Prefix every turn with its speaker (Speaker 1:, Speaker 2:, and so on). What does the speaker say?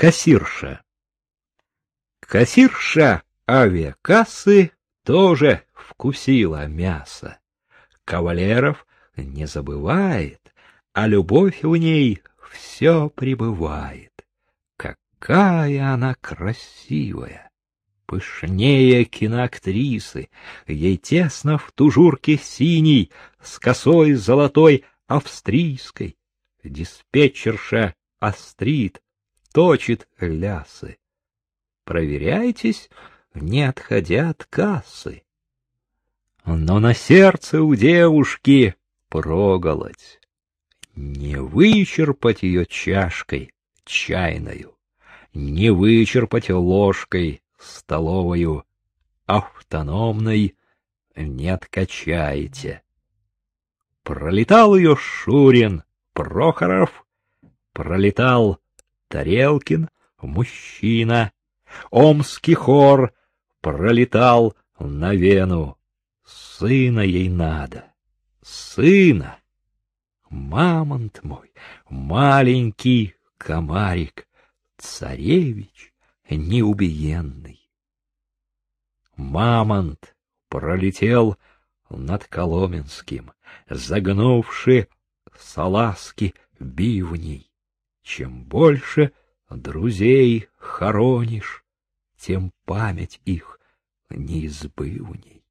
Speaker 1: Кассирша. Кассирша авиакассы тоже вкусила мясо. Кавалеров не забывает, а любовь у ней все пребывает. Какая она красивая! Пышнее киноактрисы, ей тесно в тужурке синей, с косой золотой австрийской. Диспетчерша острит, точит лясы. Проверяйтесь, не отходя от кассы. Но на сердце у девушки проголодь. Не вычерпать ее чашкой чайною, не вычерпать ложкой столовою, автономной не откачаете. Пролетал ее Шурин, Прохоров, пролетал Тарелкин, мужчина, Омский хор пролетал на Вену. Сына ей надо, сына. Мамонт мой, маленький комарик, царевич неубиенный. Мамонт пролетел над Коломенским, загнувши салазки бивней. Чем больше друзей хоронишь, тем память их неизбывней.